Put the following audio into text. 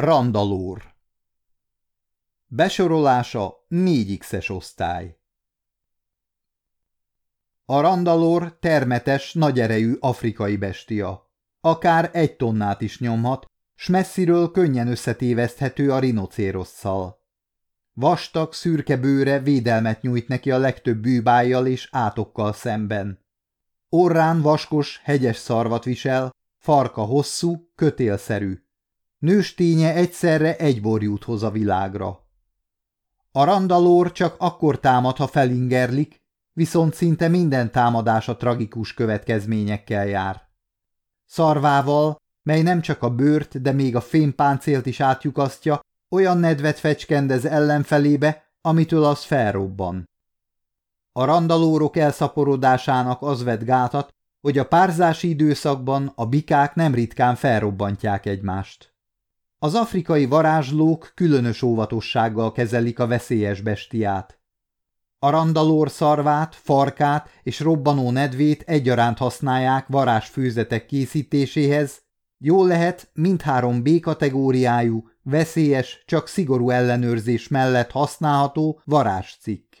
Randalór Besorolása 4X-es osztály A randalór termetes, nagyerejű afrikai bestia. Akár egy tonnát is nyomhat, s messziről könnyen összetéveszthető a rinocérosszal. Vastag, szürke bőre védelmet nyújt neki a legtöbb bűbájjal és átokkal szemben. Orrán vaskos, hegyes szarvat visel, farka hosszú, kötélszerű. Nősténye egyszerre egy borjút hoz a világra. A randalór csak akkor támad, ha felingerlik, viszont szinte minden támadása tragikus következményekkel jár. Szarvával, mely nem csak a bőrt, de még a fémpáncélt is átjukasztja, olyan nedvet fecskendez ellenfelébe, amitől az felrobban. A randalórok elszaporodásának az vett gátat, hogy a párzási időszakban a bikák nem ritkán felrobbantják egymást. Az afrikai varázslók különös óvatossággal kezelik a veszélyes bestiát. A randalór szarvát, farkát és robbanó nedvét egyaránt használják varázsfőzetek készítéséhez, jól lehet mindhárom B-kategóriájú, veszélyes, csak szigorú ellenőrzés mellett használható varázscikk.